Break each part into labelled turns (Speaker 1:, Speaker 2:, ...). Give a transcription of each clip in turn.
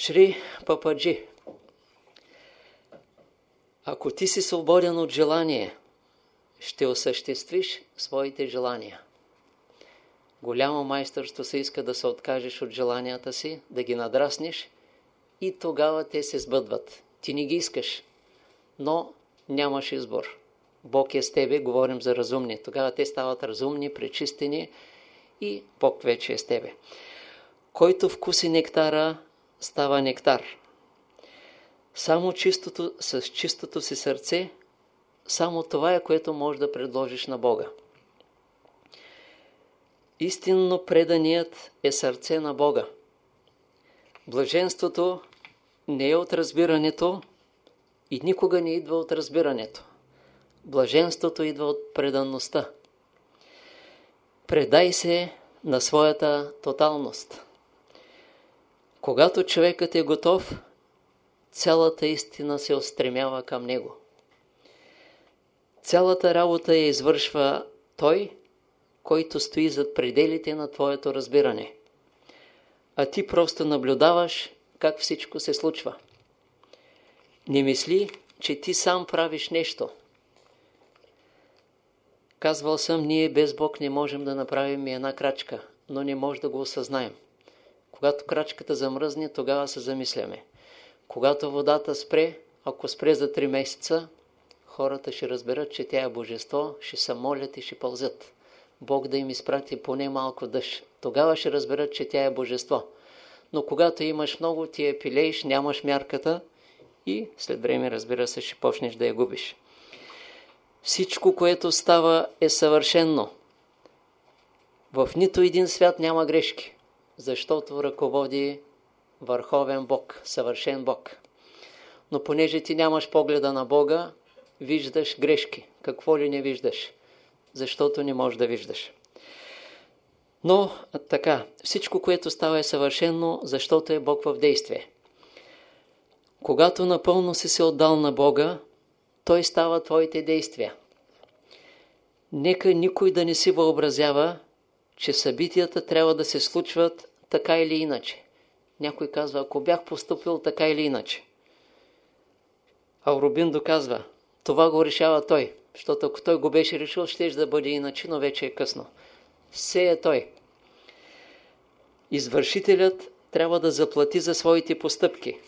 Speaker 1: Шри Пападжи Ако ти си свободен от желание, ще осъществиш своите желания. Голямо майсторство се иска да се откажеш от желанията си, да ги надраснеш и тогава те се сбъдват. Ти не ги искаш, но нямаш избор. Бог е с тебе, говорим за разумни. Тогава те стават разумни, пречистени и Бог вече е с тебе. Който вкуси нектара, става нектар. Само чистото, с чистото си сърце, само това е, което можеш да предложиш на Бога. Истинно преданият е сърце на Бога. Блаженството не е от разбирането и никога не идва от разбирането. Блаженството идва от преданността. Предай се на своята тоталност. Когато човекът е готов, цялата истина се устремява към него. Цялата работа я извършва той, който стои зад пределите на твоето разбиране. А ти просто наблюдаваш как всичко се случва. Не мисли, че ти сам правиш нещо. Казвал съм, ние без Бог не можем да направим и една крачка, но не може да го осъзнаем. Когато крачката замръзне, тогава се замисляме. Когато водата спре, ако спре за 3 месеца, хората ще разберат, че тя е божество, ще се молят и ще пълзят. Бог да им изпрати поне малко дъжд. Тогава ще разберат, че тя е божество. Но когато имаш много, ти я пилееш, нямаш мярката и след време, разбира се, ще почнеш да я губиш. Всичко, което става, е съвършенно. В нито един свят няма грешки, защото ръководи върховен Бог, съвършен Бог. Но понеже ти нямаш погледа на Бога, виждаш грешки. Какво ли не виждаш? Защото не можеш да виждаш. Но така, всичко, което става е съвършено, защото е Бог в действие. Когато напълно си се отдал на Бога, Той става твоите действия. Нека никой да не си въобразява, че събитията трябва да се случват така или иначе. Някой казва, ако бях поступил така или иначе. А Рубин доказва, това го решава той, защото ако той го беше решил, ще да бъде иначе, но вече е късно. Все е той. Извършителят трябва да заплати за своите постъпки.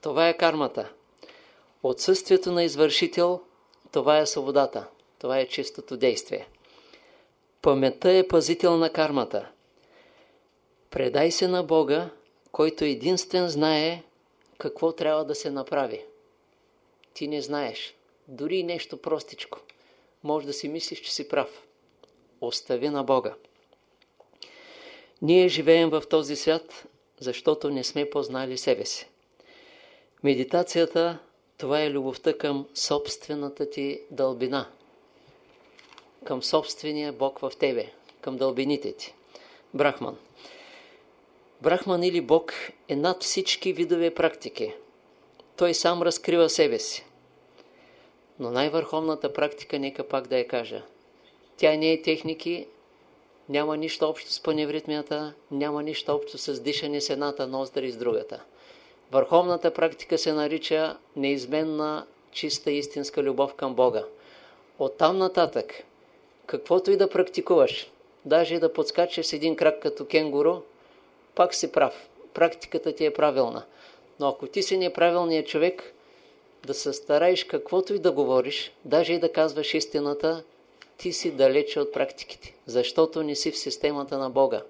Speaker 1: Това е кармата. Отсъствието на извършител, това е свободата. Това е чистото действие. Паметта е пазител на кармата. Предай се на Бога, който единствен знае какво трябва да се направи. Ти не знаеш. Дори нещо простичко. Може да си мислиш, че си прав. Остави на Бога. Ние живеем в този свят, защото не сме познали себе си. Медитацията, това е любовта към собствената ти дълбина, към собствения Бог в тебе, към дълбините ти. Брахман. Брахман или Бог е над всички видове практики. Той сам разкрива себе си. Но най-върховната практика, нека пак да я кажа, тя не е техники, няма нищо общо с паневритмията, няма нищо общо с дишане с едната ноздра и с другата. Върховната практика се нарича неизменна, чиста истинска любов към Бога. Оттам нататък, каквото и да практикуваш, даже и да подскачаш с един крак като кенгуру, пак си прав. Практиката ти е правилна. Но ако ти си неправилният човек, да се стараеш каквото и да говориш, даже и да казваш истината, ти си далече от практиките, защото не си в системата на Бога.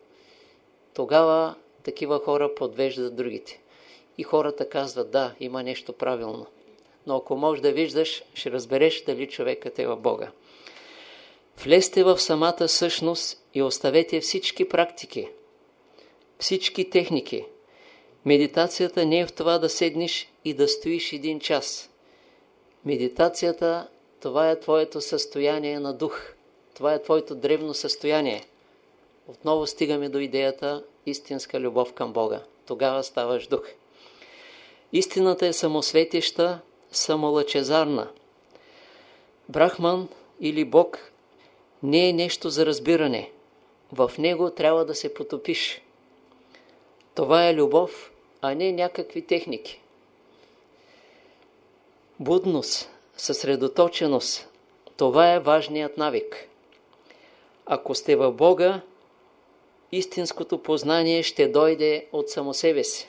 Speaker 1: Тогава такива хора подвеждат другите. И хората казват, да, има нещо правилно. Но ако можеш да виждаш, ще разбереш дали човекът е в Бога. Влезте в самата същност и оставете всички практики, всички техники. Медитацията не е в това да седнеш и да стоиш един час. Медитацията това е твоето състояние на дух. Това е твоето древно състояние. Отново стигаме до идеята истинска любов към Бога. Тогава ставаш дух. Истината е самосветеща, самолъчезарна. Брахман или Бог не е нещо за разбиране. В него трябва да се потопиш. Това е любов, а не някакви техники. Будност, съсредоточеност, това е важният навик. Ако сте в Бога, истинското познание ще дойде от само себе си.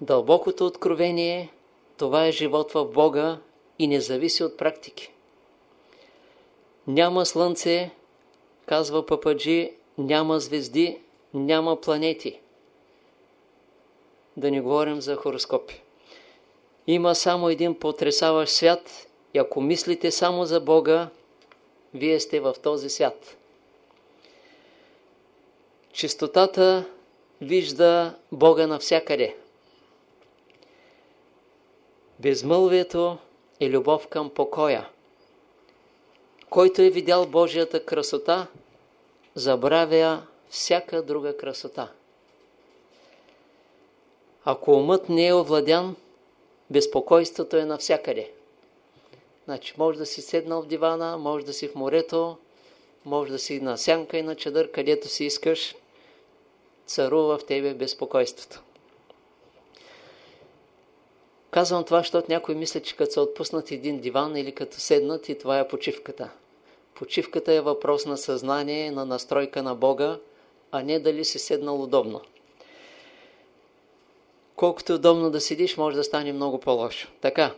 Speaker 1: Дълбокото откровение, това е живот в Бога и не зависи от практики. Няма слънце, казва Пападжи, няма звезди, няма планети. Да не говорим за хороскопи. Има само един потрясаващ свят и ако мислите само за Бога, вие сте в този свят. Чистотата вижда Бога навсякъде. Безмълвието е любов към покоя. Който е видял Божията красота, забравя всяка друга красота. Ако умът не е овладян, безпокойството е навсякъде. Значи, може да си седнал в дивана, може да си в морето, може да си на сянка и на чадър, където си искаш, царува в тебе безпокойството. Казвам това, защото някой мисля, че като са отпуснат един диван или като седнат и това е почивката. Почивката е въпрос на съзнание, на настройка на Бога, а не дали си седнал удобно. Колкото е удобно да седиш, може да стане много по-лошо. Така,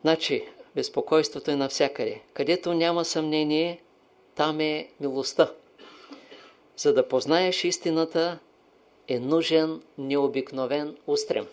Speaker 1: значи, безпокойството е навсякъде. Където няма съмнение, там е милостта. За да познаеш истината, е нужен необикновен устрем.